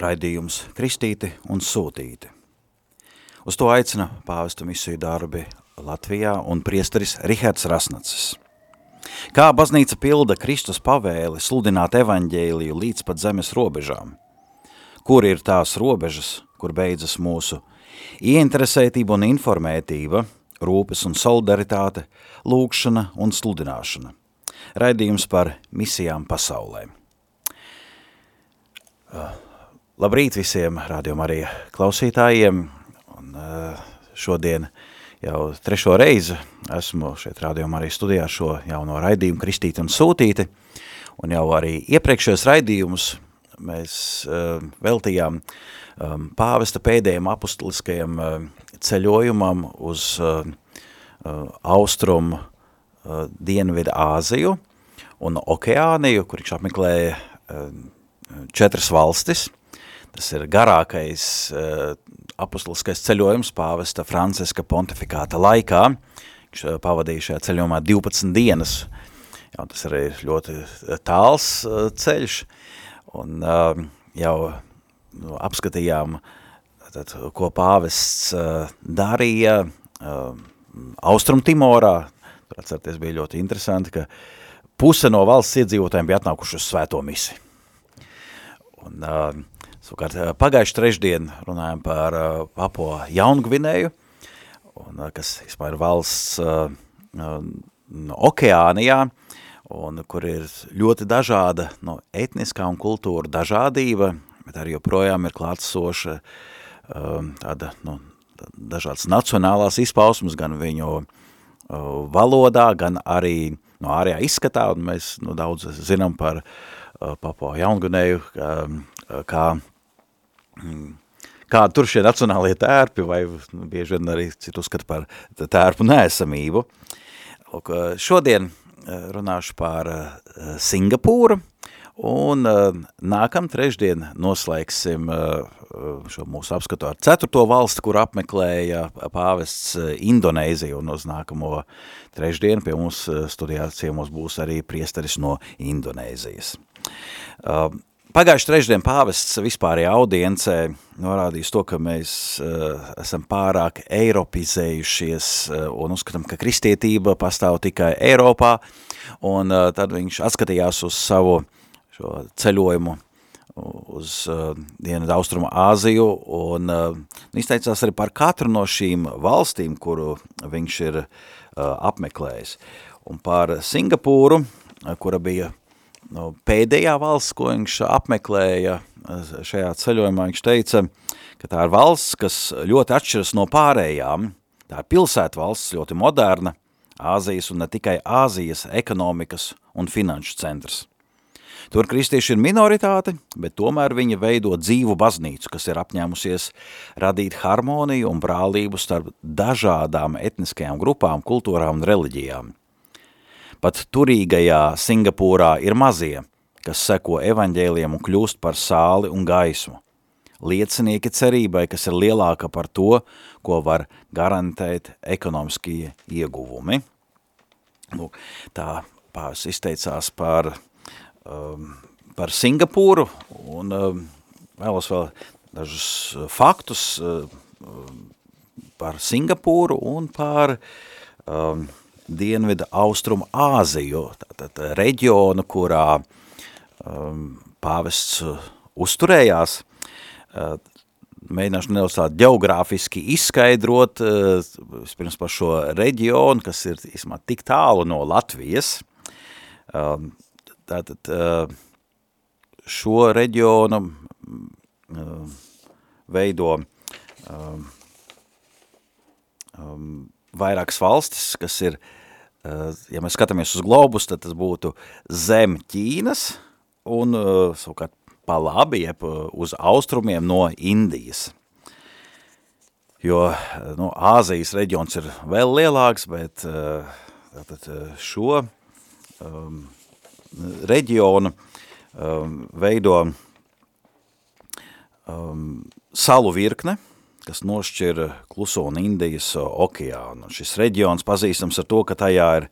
raidījums Kristīti un Sūtīti. Uz to aicina pāvesta misiju darbi Latvijā un priesteris Rihards Rasnacis. Kā baznīca pilda Kristus pavēli sludināt evaņģēliju līdz pat zemes robežām? Kur ir tās robežas, kur beidzas mūsu ieinteresētība un informētība, rūpes un solidaritāte, lūkšana un sludināšana? Raidījums par misijām pasaulē. Uh, labrīt visiem rādījumā arī klausītājiem. Un, uh, šodien jau trešo reizi esmu šeit rādījumā arī studijā šo jauno raidījumu Kristīti un Sūtīti. Un jau arī iepriekšējos raidījumus mēs uh, veltījām um, pāvesta pēdējiem apustuliskajam uh, ceļojumam uz uh, austrumu uh, Dienvidu Āziju un Okeāniju, kur viņš apmeklēja uh, četras valstis. Tas ir garākais uh, apustuliskais ceļojums pāvesta Franciska pontifikāta laikā. Viņš uh, pavadīja šajā ceļojumā 12 dienas. Jā, tas arī ir ļoti tāls uh, ceļš. Un uh, jau nu, apskatījām, tad, ko pāvests uh, darīja uh, Austrum Timorā. Tur atcerieties, bija ļoti interesanti, ka puse no valsts iedzīvotājiem bija atnākuši uz svēto misiju. Un, uh, savukārt, pagājuši trešdien runājam par uh, Papo Jaungvinēju, un, uh, kas vispār ir valsts uh, Okeānijā, un kur ir ļoti dažāda no, etniskā un kultūra dažādība, bet arī joprojām ir klātsoša um, tāda, nu, dažādas nacionālās izpausmes, gan viņu uh, valodā, gan arī no ārējā izskatā, un mēs nu, daudz zinām par uh, Papo Jaungunēju, kā, kā, kā tur šie nacionālie tērpi, vai nu, bieži vien arī citu uzskata par tērpu nēsamību. Lūk, uh, šodien runāšu par Singapūru, un nākam trešdien noslēgsim šo mūsu apskatu ar ceturto valsti, kur apmeklēja pāvests Indonēziju, un uz nākamo trešdienu pie mums studijā ciemos būs arī priesteris no Indonēzijas. Uh, Pagājuši trešdien pāvests vispārējā audiencē norādījis to, ka mēs uh, esam pārāk eiropizējušies uh, un uzskatām, ka kristietība pastāv tikai Eiropā, un uh, tad viņš atskatījās uz savu šo ceļojumu uz uh, Dienvidu Austrumu Āziju un uh, izteicās arī par katru no šīm valstīm, kuru viņš ir uh, apmeklējis. Un par Singapūru, uh, kura bija nu, pēdējā valsts, ko viņš apmeklēja šajā ceļojumā, viņš teica, ka tā ir valsts, kas ļoti atšķiras no pārējām. Tā ir pilsēta valsts, ļoti moderna, Āzijas un ne tikai Āzijas ekonomikas un finanšu centrs. Tur kristieši ir minoritāte, bet tomēr viņa veido dzīvu baznīcu, kas ir apņēmusies radīt harmoniju un brālību starp dažādām etniskajām grupām, kultūrām un reliģijām. Pat turīgajā Singapūrā ir mazie, kas seko evaņģēliem un kļūst par sāli un gaismu. Liecinieki cerībai, kas ir lielāka par to, ko var garantēt ekonomiskie ieguvumi. Lūk, tā pāvis izteicās par, um, par Singapūru un um, vēlos vēl dažus faktus um, par Singapūru un par um, Dienvidu Austrumu Āziju, tātad reģionu, kurā um, pāvests uh, uzturējās. Uh, mēģināšu nedaudz tādu geogrāfiski izskaidrot, uh, pirms par šo reģionu, kas ir īsmā tik tālu no Latvijas. Um, tātad uh, šo reģionu uh, veido um, um, vairākas valstis, kas ir Eh, ja mēs skatāmies uz globus, tad tas būtu zem Ķīnas un eh, savukārt pa labi, jeb eh, uz austrumiem no Indijas. Jo nu, Āzijas reģions ir vēl lielāks, bet tātad šo um, reģionu um, veido um, salu virkne, kas nošķir Kluso un Indijas okeānu. Šis reģions pazīstams ar to, ka tajā ir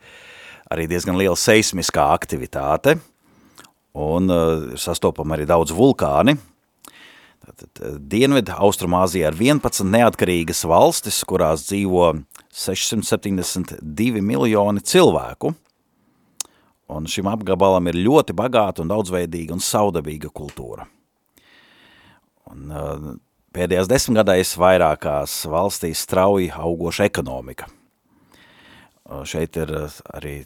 arī diezgan liela seismiskā aktivitāte un uh, ir sastopama arī daudz vulkāni. Tātad Dienvidu Austrumāzijā ir 11 neatkarīgas valstis, kurās dzīvo 672 miljoni cilvēku, un šim apgabalam ir ļoti bagāta un daudzveidīga un saudabīga kultūra. Un, uh, pēdējās desmitgadēs vairākās valstīs strauji augoša ekonomika. Šeit ir arī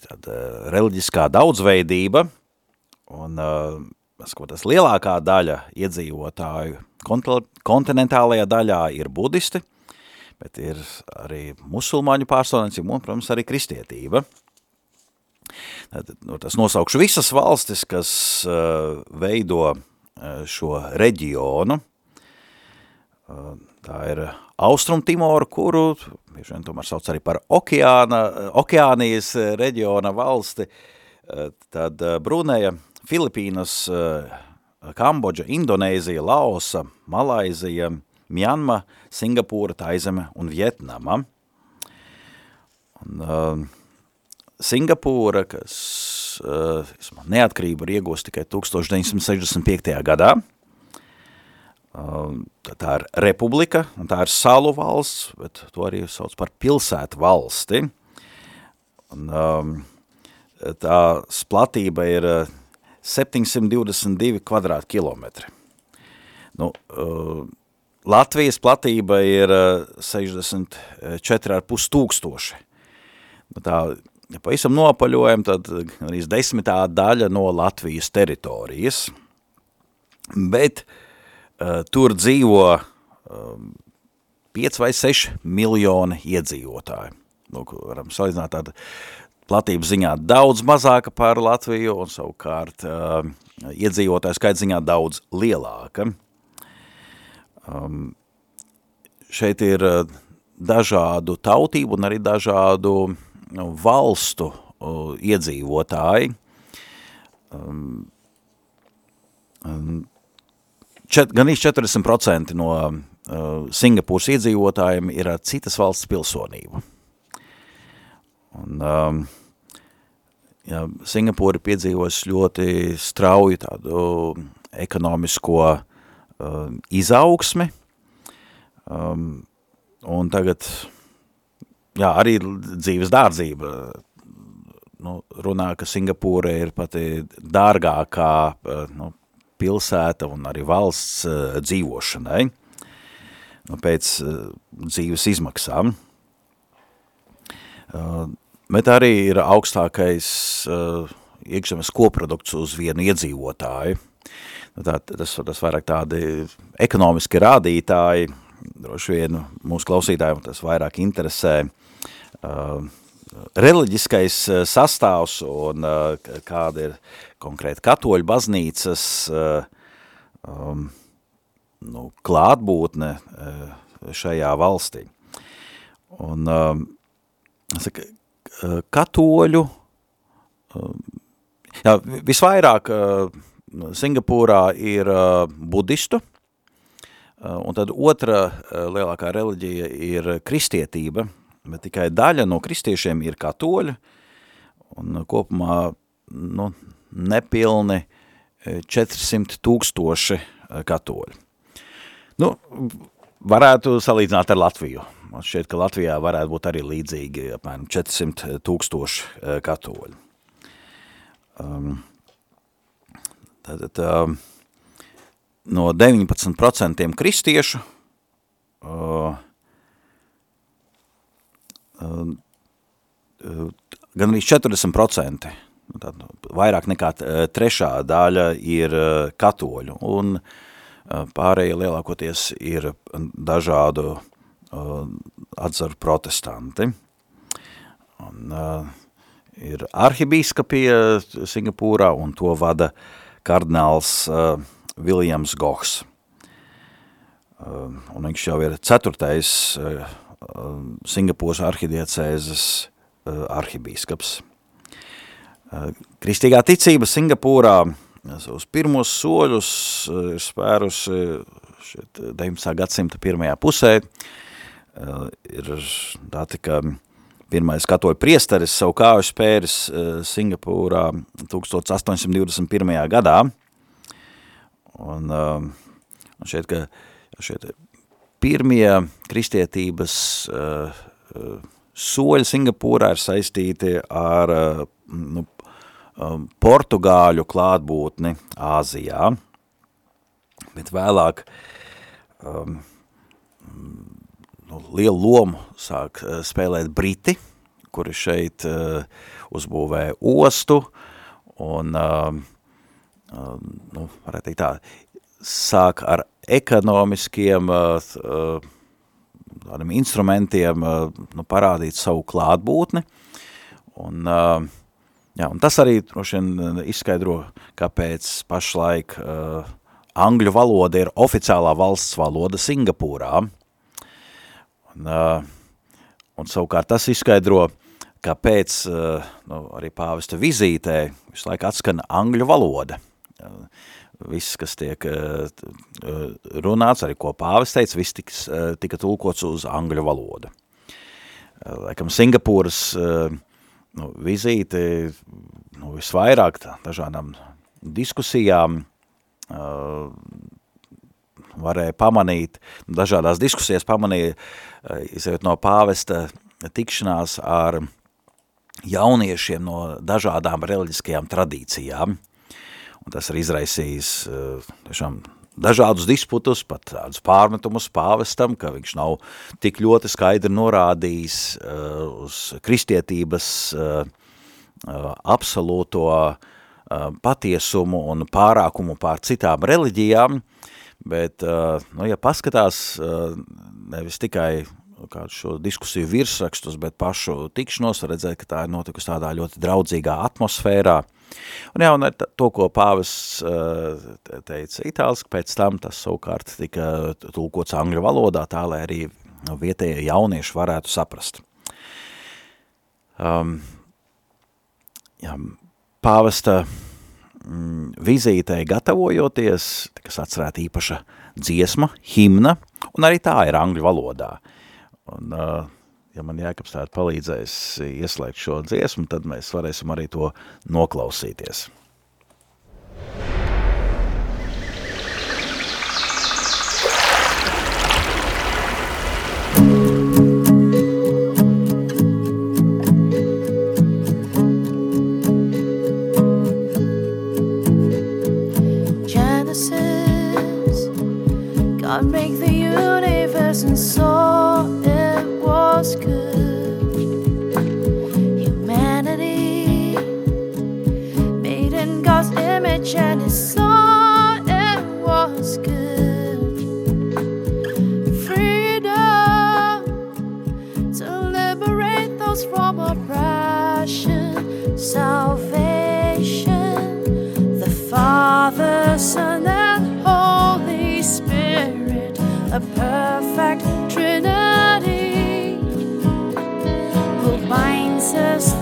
reliģiskā daudzveidība, un tas lielākā daļa iedzīvotāju kontinentālajā daļā ir budisti, bet ir arī musulmaņu pārstāvniecība un, protams, arī kristietība. Nu, tas nosaukšu visas valstis, kas veido šo reģionu. Uh, tā ir Austrum Timora, kuru bieži vien tomēr sauc arī par okeāna, okeānijas reģiona valsti. Tad Brunēja, Filipīnas, Kambodža, Indonēzija, Laosa, Malaizija, Mjanma, Singapūra, Taizeme un Vietnama. Un, uh, Singapūra, kas uh, neatkarību ir iegūst tikai 1965. gadā, tā ir republika, un tā ir salu valsts, bet to arī sauc par pilsētu valsti. Un, um, tās platība ir 722 kvadrātkilometri. Nu, uh, Latvijas platība ir 64,5 eh, tūkstoši. Nu tā, pavisam nopaļojam, tad arī desmitā daļa no Latvijas teritorijas. Bet uh, tur dzīvo uh, eh, 5 vai 6 miljoni iedzīvotāji. Nu, varam salīdzināt tādu platības ziņā daudz mazāka par Latviju un savukārt uh, iedzīvotāju skaits ziņā daudz lielāka. Um, šeit ir uh, dažādu tautību un arī dažādu nu, valstu uh, iedzīvotāji. Um, um, čet, gan 40% no uh, Singapūras iedzīvotājiem ir ar citas valsts pilsonību. Un, um, ja, Singapūra piedzīvos ļoti strauju tādu ekonomisko uh, izaugsmi, um, un tagad, jā, arī dzīves dārdzība, nu, runā, ka Singapūra ir pati dārgākā uh, nu, pilsēta un arī valsts uh, dzīvošanai, nu, pēc uh, dzīves izmaksām. Uh, bet arī ir augstākais iekšzemes koprodukts uz vienu iedzīvotāju. Nu, tā, tas, tas vairāk tādi ekonomiski rādītāji, droši vien mūsu klausītājiem tas vairāk interesē uh, reliģiskais uh, sastāvs un uh, kāda ir konkrēti katoļu baznīcas uh, um, nu, klātbūtne šajā valstī. Un, um, saka, katoļu, uh, jā, visvairāk uh, Singapūrā ir uh, budistu, uh, un tad otra lielākā reliģija ir kristietība, bet tikai daļa no kristiešiem ir katoļi, un kopumā nu, nepilni 400 tūkstoši katoļi. Nu, varētu salīdzināt ar Latviju. Man šķiet, ka Latvijā varētu būt arī līdzīgi apmēram 400 tūkstoši katoļi. Um, Tātad uh, no 19% kristiešu uh, gan arī 40%, nu, tātad, vairāk nekā trešā daļa ir katoļu, un pārējie lielākoties ir dažādu atzaru protestanti. Un, ir arhibīskapija Singapūrā, un to vada kardināls uh, Viljams Gohs. Uh, un viņš jau ir ceturtais uh, Singapūras arhidiecēzes uh, arhibīskaps. Uh, kristīgā ticība Singapūrā savus pirmos soļus uh, ir spērusi šeit 19. gadsimta pirmajā pusē. Uh, ir tāti, ka Pirmais katoļu priesteris savu kāju spēris uh, Singapūrā 1821. gadā. Un, uh, Un šeit, ka šeit pirmie kristietības uh, soļi Singapūrā ir saistīti ar uh, nu, um, portugāļu klātbūtni Āzijā, bet vēlāk um, nu, lielu lomu sāk uh, spēlēt Briti, kuri šeit uh, uzbūvē ostu un, uh, uh, nu, varētu teikt tā, sāk ar ekonomiskiem uh, tādiem instrumentiem uh, nu, parādīt savu klātbūtni. Un, jā, un tas arī vien izskaidro, kāpēc pašlaik angļu valoda ir oficiālā valsts valoda Singapūrā. Un, un savukārt tas izskaidro, kāpēc nu, arī pāvesta vizītē visu laiku atskan angļu valoda. Uh, viss, kas tiek uh, runāts, arī ko pāvis teica, viss tiks, uh, tika tulkots uz angļu valodu. Laikam Singapūras nu, vizīte nu, visvairāk tā, dažādām diskusijām varēja pamanīt, dažādās diskusijās pamanīja, izējot no pāvesta tikšanās ar jauniešiem no dažādām reliģiskajām tradīcijām, Un tas ir izraisījis eh, tiešām dažādus disputus, pat tādus pārmetumus pāvestam, ka viņš nav tik ļoti skaidri norādījis uh, uz kristietības uh, absolūto patiesumu un pārākumu pār citām reliģijām, bet, nu, ja paskatās nevis tikai šo diskusiju virsrakstus, bet pašu tikšanos, redzēt, ka tā ir notikusi tādā ļoti draudzīgā atmosfērā, Un jā, un to, ko pāvis eh, teica itāliski, pēc tam tas savukārt tika tulkots angļu valodā, tā lai arī vietējie jaunieši varētu saprast. Um, jā, pāvesta mm, vizītei gatavojoties, tikas atcerēta īpaša dziesma, himna, un arī tā ir angļu valodā. Un, uh, ja man Jēkabs tādu palīdzēs ieslēgt šo dziesmu, tad mēs varēsim arī to noklausīties. Genesis, God make the universe and saw image and He saw it was good. Freedom to liberate those from oppression, salvation, the Father, Son, and Holy Spirit, a perfect Trinity us through the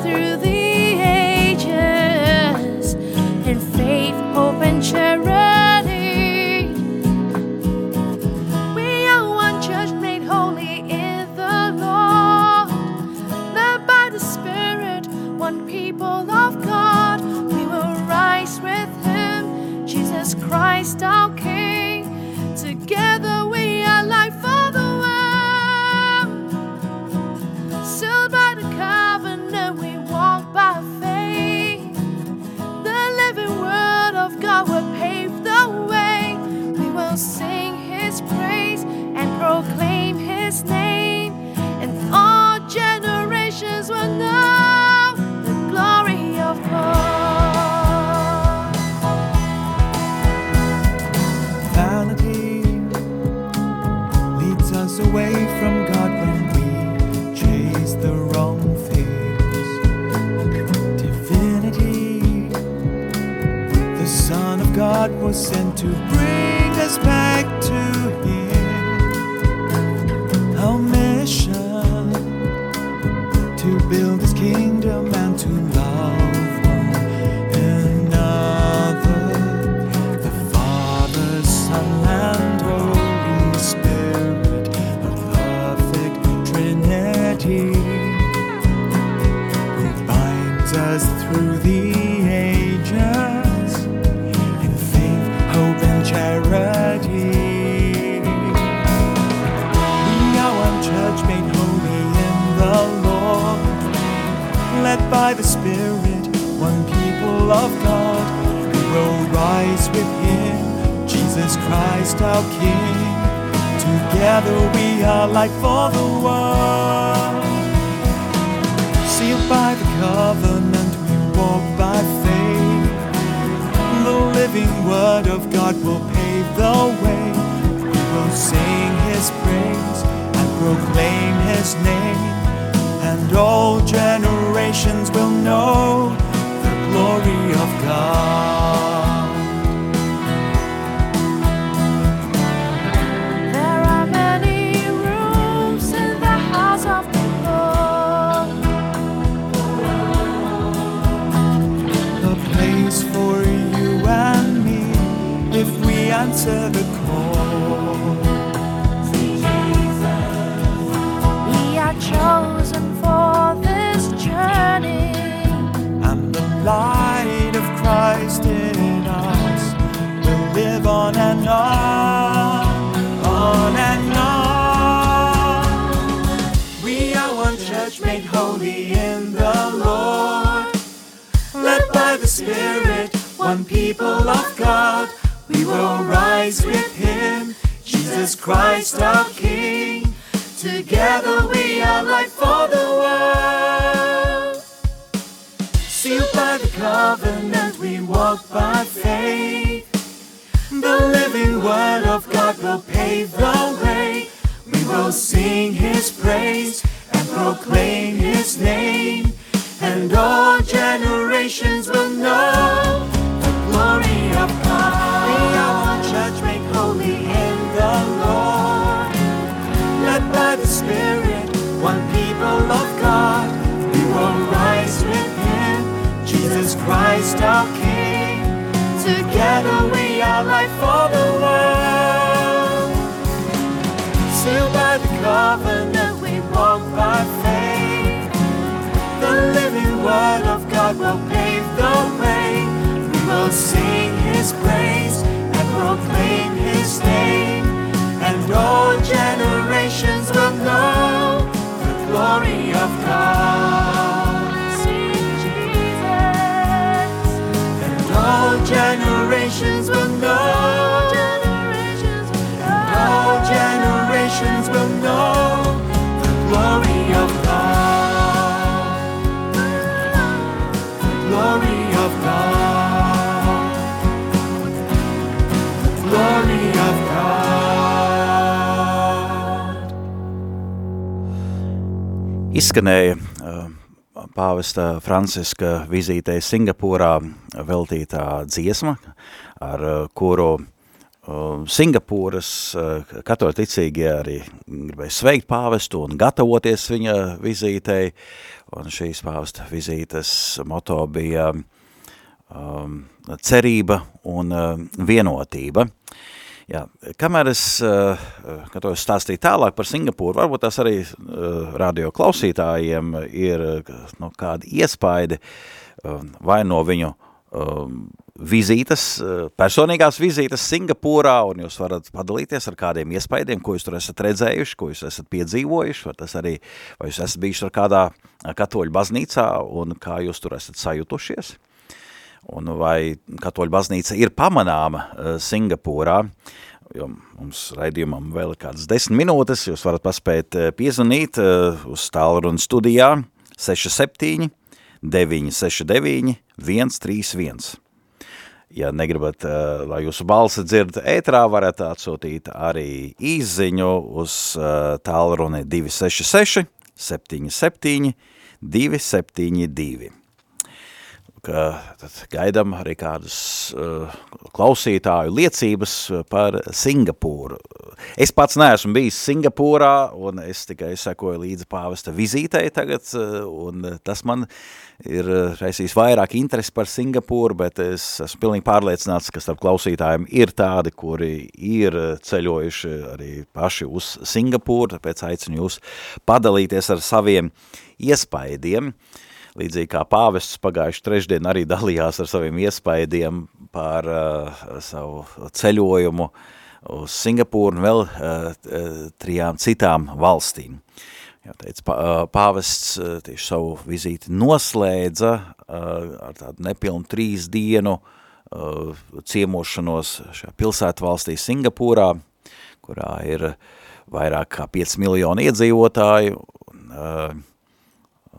sent to bring Together we are light for the world. Sealed by the covenant, we walk by faith. The living word of God will pave the way. We will sing his praise and proclaim his name. And all generations will know the glory of God. Answer the call. We are chosen for this journey. And the light of Christ in us will live on and on, on and on. We are one church made holy in the Lord. led by the Spirit, one people of God. We will rise with Him, Jesus Christ our King. Together we are light for the world. Sealed by the covenant, we walk by faith. The living word of God will pave the way. We will sing His praise and proclaim His name and all generations will know the glory of God. Spirit, one people of God. We will rise with Him, Jesus Christ our King. Together we are light for the world. Sealed by the covenant, we walk by faith. The living word of God will pave the way. We will sing his praise and proclaim his name. And all generations will know the glory of God. Sing Jesus. And all generations will know. Izskanēja uh, pāvesta Franciska vizītē Singapūrā veltītā dziesma, ar uh, kuru uh, Singapūras uh, katoļticīgie arī gribēja sveikt pāvestu un gatavoties viņa vizītei, un šīs pāvesta vizītes moto bija um, cerība un uh, vienotība. Jā, kamēr es uh, gatavos stāstīt tālāk par Singapūru, varbūt tās arī uh, radio klausītājiem ir uh, nu, kādi iespaidi uh, vai no viņu um, vizītes, uh, personīgās vizītes Singapūrā, un jūs varat padalīties ar kādiem iespaidiem, ko jūs tur esat redzējuši, ko jūs esat piedzīvojuši, vai tas arī, vai jūs esat bijuši ar kādā katoļu baznīcā, un kā jūs tur esat sajutušies un vai katoļu baznīca ir pamanāma uh, Singapūrā, jo mums raidījumam vēl kādas desmit minūtes, jūs varat paspēt uh, piezvanīt uh, uz tālruni studijā 67 969 131. Ja negribat, lai jūsu balsi dzird ētrā, varat atsūtīt arī īziņu uz tālruni 266 77 272 ka gaidām arī kādus uh, klausītāju liecības par Singapūru. Es pats neesmu bijis Singapūrā, un es tikai sekoju līdzi pāvesta vizītei tagad, uh, un tas man ir raisījis vairāk interesi par Singapūru, bet es esmu pilnīgi pārliecināts, ka starp klausītājiem ir tādi, kuri ir ceļojuši arī paši uz Singapūru, tāpēc aicinu jūs padalīties ar saviem iespaidiem. Uh, līdzīgi kā pāvests pagājuši trešdien arī dalījās ar saviem iespaidiem par uh, savu ceļojumu uz Singapūru un vēl uh, trijām citām valstīm. Jā, teica, pā, pāvests tieši savu vizīti noslēdza uh, ar tādu nepilnu trīs dienu uh, ciemošanos šajā pilsētu valstī Singapūrā, kurā ir vairāk kā 5 miljoni iedzīvotāju. Un, uh,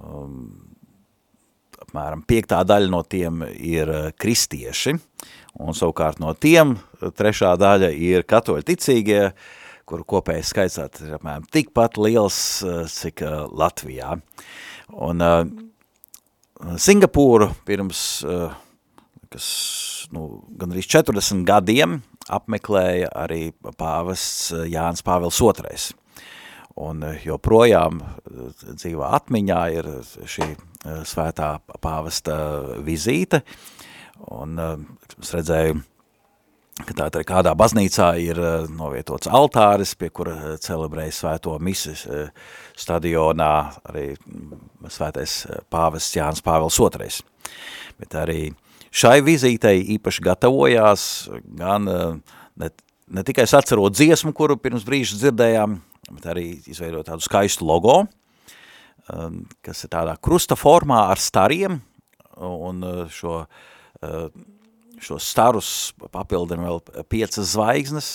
um, apmēram piektā daļa no tiem ir kristieši, un savukārt no tiem trešā daļa ir katoļi ticīgie, kuru kopējais skaits ir apmēram tikpat liels, cik Latvijā. Un uh, Singapūru pirms, uh, kas nu, gan arī 40 gadiem apmeklēja arī pāvests Jānis Pāvils II. Un joprojām dzīvā atmiņā ir šī svētā pāvesta vizīte, un es redzēju, ka tā arī kādā baznīcā ir novietots altāris, pie kura celebrēja svēto misi stadionā arī svētais pāvests Jānis Pāvils II. Bet arī šai vizītei īpaši gatavojās gan ne, ne tikai sacerot dziesmu, kuru pirms brīža dzirdējām, bet arī izveidot tādu skaistu logo, kas ir tādā krusta formā ar stariem, un šo šos starus papildina vēl piecas zvaigznes,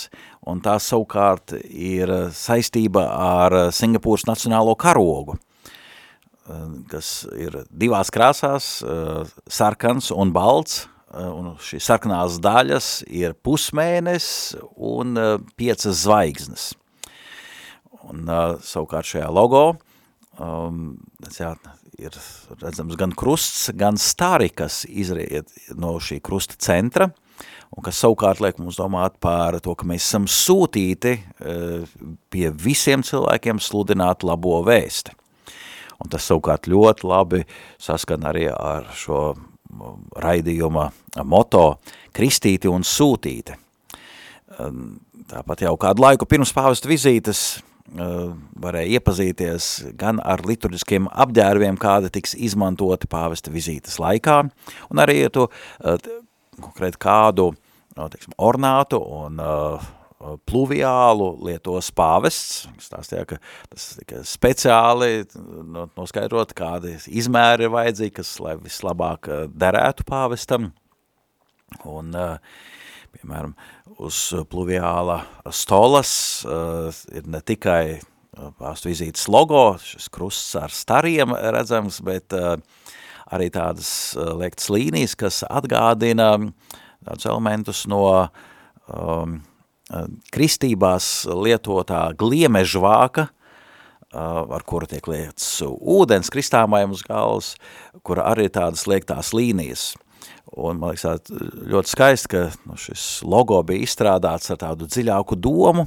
un tā savukārt ir saistība ar Singapūras nacionālo karogu, kas ir divās krāsās, sarkans un balts, un šīs sarkanās daļas ir pusmēnes un piecas zvaigznes. Un savukārt šajā logo um, jā, ir redzams gan krusts, gan stari, kas izriet no šī krusta centra, un kas savukārt liek mums domāt par to, ka mēs esam sūtīti uh, pie visiem cilvēkiem sludināt labo vēsti. Un tas savukārt ļoti labi saskan arī ar šo raidījuma moto kristīti un sūtīti. Tāpat jau kādu laiku pirms pāvesta vizītes varēja iepazīties gan ar liturģiskiem apģērbiem, kāda tiks izmantoti pāvesta vizītes laikā, un arī to konkrēt kādu teiksim, ornātu un pluviālu lietos pāvests. Stāstīja, ka tas tika speciāli noskaidrot, kādi izmēri ir vajadzīgi, kas lai vislabāk derētu pāvestam. Un, piemēram, uz pluviāla stolas uh, ir ne tikai pāstu vizītes logo, šis krusts ar stariem redzams, bet uh, arī tādas liektas līnijas, kas atgādina tādus elementus no um, kristībās lietotā gliemežvāka, ar kuru tiek lietas ūdens kristāmajam uz galvas, kura arī tādas liektās līnijas. Un man liekas, ļoti skaisti, ka nu, šis logo bija izstrādāts ar tādu dziļāku domu,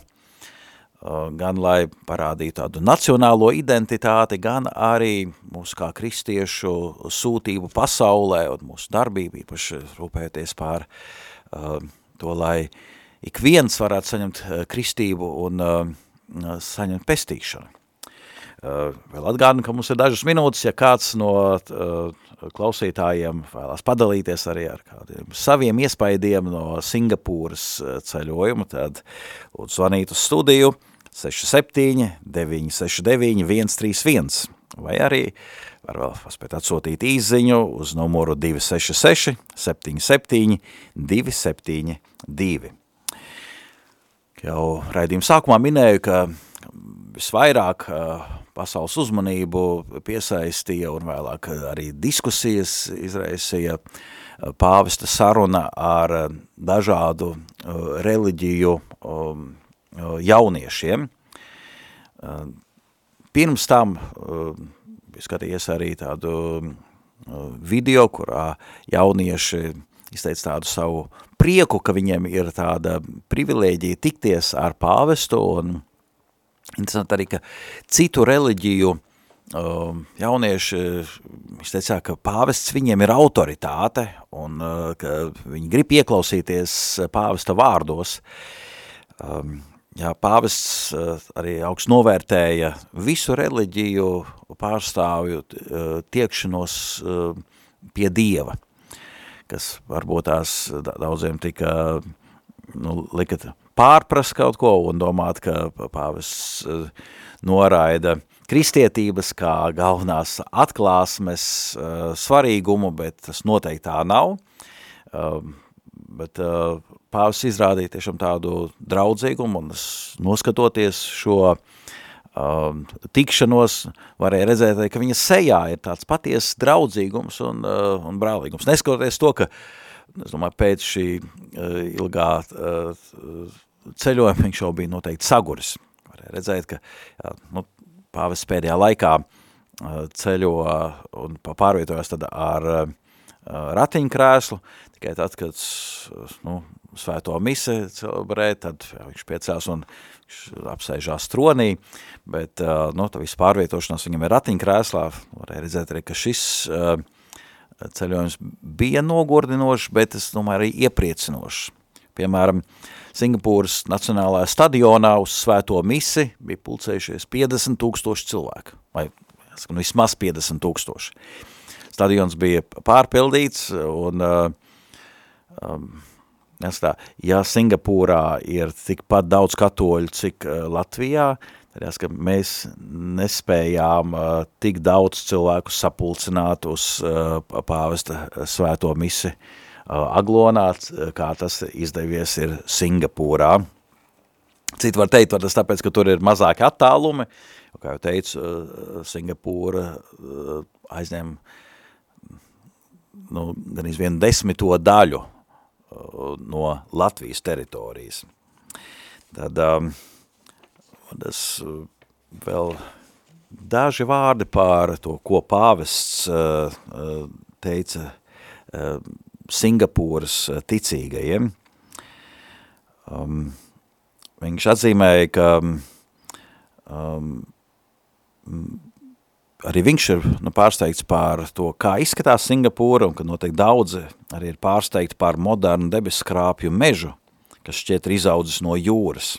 gan lai parādītu tādu nacionālo identitāti, gan arī mūsu kā kristiešu sūtību pasaulē un mūsu darbību, īpaši rūpēties pār uh, to, lai ik viens varētu saņemt kristību un uh, saņemt pestīšanu. Uh, vēl atgādinu, ka mums ir dažas minūtes, ja kāds no uh, klausītājiem vēlās padalīties arī ar kādiem saviem iespaidiem no Singapūras eh, ceļojuma, tad lūdzu zvanīt uz studiju 67 969 131 vai arī var vēl paspēt atsūtīt īziņu uz numuru 266 77 272. Jau raidījuma sākumā minēju, ka visvairāk uh, pasaules uzmanību piesaistīja un vēlāk arī diskusijas izraisīja uh, pāvesta saruna ar uh, dažādu uh, reliģiju um, jauniešiem. Pirms tam skatījies arī tādu video, kurā jaunieši izteica tādu savu prieku, ka viņiem ir tāda privilēģija tikties ar pāvestu un Interesanti arī, ka citu reliģiju uh, jaunieši, viņš teica, ka pāvests viņiem ir autoritāte un uh, ka viņi grib ieklausīties pāvesta vārdos. Um, jā, pāvests uh, arī augsts novērtēja visu reliģiju pārstāvju uh, tiekšanos pie Dieva, kas varbūt tās daudziem tika nu, lika pārprast kaut ko un domāt, ka pāvis uh, noraida kristietības kā galvenās atklāsmes uh, svarīgumu, bet tas noteikti tā nav. Uh, bet uh, pāvis izrādīja tiešām tādu draudzīgumu un noskatoties šo uh, tikšanos, varēja redzēt, ka viņa sejā ir tāds paties draudzīgums un, uh, un brālīgums. Neskatoties to, ka, es domāju, pēc šī uh, ilgā uh, ceļojuma viņš jau bija noteikti saguris. Varēja redzēt, ka jā, nu, pāvis pēdējā laikā uh, ceļo un pārvietojas tad ar uh, ratiņkrēslu, tikai tad, kad nu, svēto mise celebrē, tad jā, viņš piecās un viņš apsēžās tronī, bet nu, tā visu pārvietošanās viņam ir ratiņkrēslā, varēja redzēt arī, ka šis ceļojums bija nogurdinošs, bet es domāju arī iepriecinošs. Piemēram, Singapūras Nacionālajā stadionā uz svēto misi bija pulcējušies 50 tūkstoši cilvēku, vai nu, vismaz 50 tūkstoši stadions bija pārpildīts, un um, tā, ja Singapūrā ir tikpat daudz katoļu, cik uh, Latvijā, tad jāsaka, mēs nespējām uh, tik daudz cilvēku sapulcināt uz uh, pāvesta svēto misi uh, Aglonā, kā tas izdevies ir Singapūrā. Citi var teikt, var tas tāpēc, ka tur ir mazāki attālumi, kā jau teicu, uh, Singapūra uh, aizņem uh, nu, gan vienu desmito daļu uh, no Latvijas teritorijas. Tad um, tas uh, vēl daži vārdi pār to, ko pāvests uh, uh teica Singapūras ticīgajiem. Um, viņš atzīmēja, ka um, arī viņš ir nu, pārsteigts par to, kā izskatās Singapūra, un ka noteikti daudzi arī ir pārsteigti par modernu debeskrāpju mežu, kas šķiet ir izaudzis no jūras.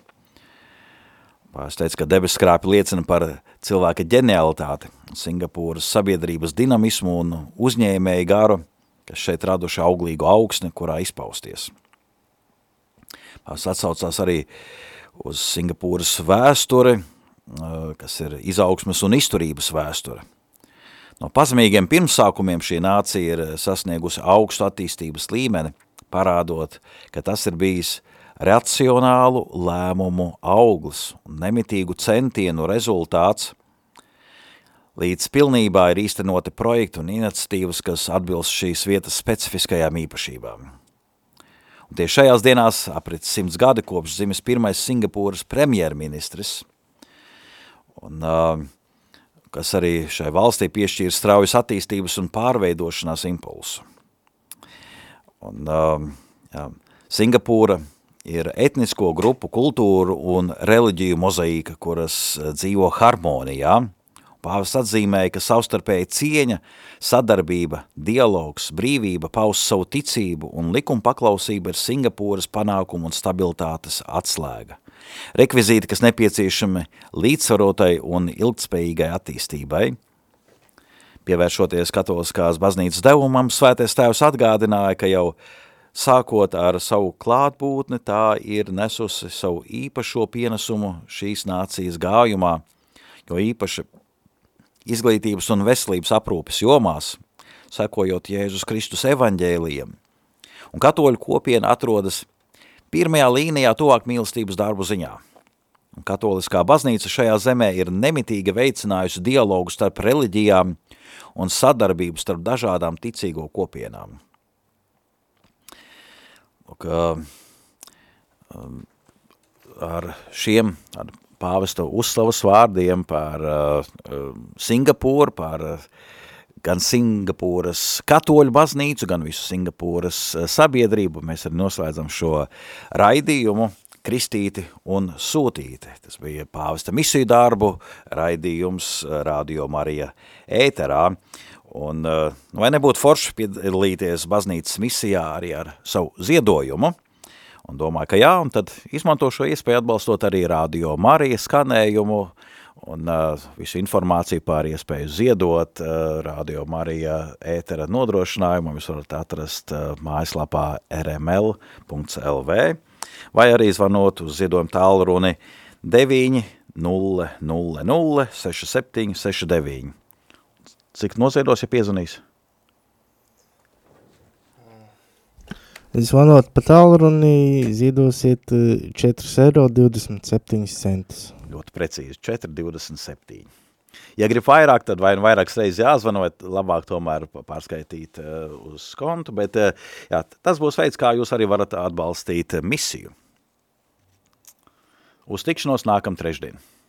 Es teicu, ka debeskrāpi liecina par cilvēka ģenialitāti, Singapūras sabiedrības dinamismu un uzņēmēju garu, kas šeit raduši auglīgu augsni, kurā izpausties. Pās atsaucās arī uz Singapūras vēsturi, kas ir izaugsmes un izturības vēsture. No pazemīgiem pirmsākumiem šī nācija ir sasniegusi augstu attīstības līmeni, parādot, ka tas ir bijis racionālu lēmumu auglis un nemitīgu centienu rezultāts, līdz pilnībā ir īstenoti projekti un iniciatīvas, kas atbilst šīs vietas specifiskajām īpašībām. Un tieši šajās dienās aprit simts gadi kopš zimis pirmais Singapūras premjerministrs – un uh, kas arī šai valstī piešķīra straujas attīstības un pārveidošanās impulsu. Un, uh, jā, Singapūra ir etnisko grupu, kultūru un reliģiju mozaīka, kuras dzīvo harmonijā. Pāvis atzīmēja, ka savstarpēja cieņa, sadarbība, dialogs, brīvība, paust savu ticību un likuma paklausība ir Singapūras panākumu un stabilitātes atslēga rekvizīti, kas nepieciešami līdzsvarotai un ilgtspējīgai attīstībai. Pievēršoties katoliskās baznīcas devumam, svētais tēvs atgādināja, ka jau sākot ar savu klātbūtni, tā ir nesusi savu īpašo pienesumu šīs nācijas gājumā, jo īpaši izglītības un veselības aprūpes jomās, sekojot Jēzus Kristus evaņģēlijam. Un katoļu kopiena atrodas pirmajā līnijā tuvāk mīlestības darbu ziņā. Katoliskā baznīca šajā zemē ir nemitīgi veicinājusi dialogu starp reliģijām un sadarbību starp dažādām ticīgo kopienām. Lūk, um, ar šiem ar pāvesta uzslavas vārdiem par uh, Singapūru, par uh, gan Singapūras katoļu baznīcu, gan visu Singapūras eh, sabiedrību. Mēs arī noslēdzam šo raidījumu kristīti un sūtīti. Tas bija pāvesta misiju darbu raidījums eh, Radio Marija ēterā. Un, eh, vai nebūtu forši piedalīties baznīcas misijā arī ar savu ziedojumu? Un domāju, ka jā, un tad izmanto šo iespēju atbalstot arī Radio Marija skanējumu, Un uh, visu informāciju par iespēju ziedot uh, Radio Marija ētera nodrošinājumu jūs varat atrast uh, mājaslapā rml.lv. vai arī zvanot uz ziedojumu tālruni 9 0 0 0 67 69. Cik noziedos, ja piezvanīs? Zvanot pa tālruni, ziedosiet eh, 4,27 eiro. Ļoti precīzi, 4,27. Ja grib vairāk, tad vai nu vairākas reizes jāzvana, vai labāk tomēr pārskaitīt uh, uz kontu, bet uh, jā, tas būs veids, kā jūs arī varat atbalstīt misiju. Uz tikšanos nākam trešdien.